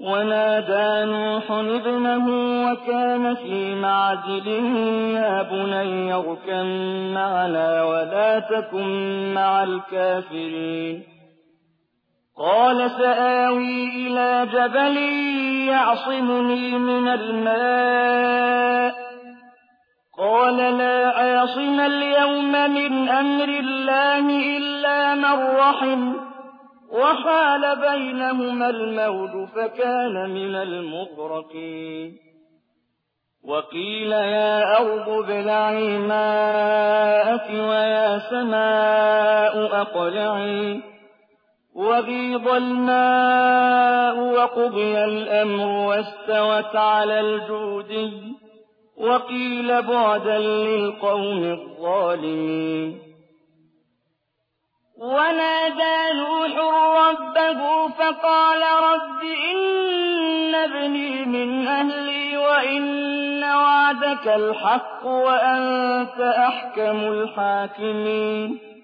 ونادى نوح ابنه وكان في معزل يا بني اركم معنا ولا تكن مع الكافرين. قال سآوي إلى جبل يعصمني من الماء. قال لا عاصم اليوم من أمر الله إلا من رحم. وحال بينهما الموج فكان من المغرقين. وقيل يا أرض ابلعي ماءك ويا سماء أقلعي. وغيض الماء وقضي الأمر واستوت على الجودي. وقيل بعدا للقوم الظالمين. ربه فقال رب إن ابني من أهلي وإن وعدك الحق وأنت أحكم الحاكمين.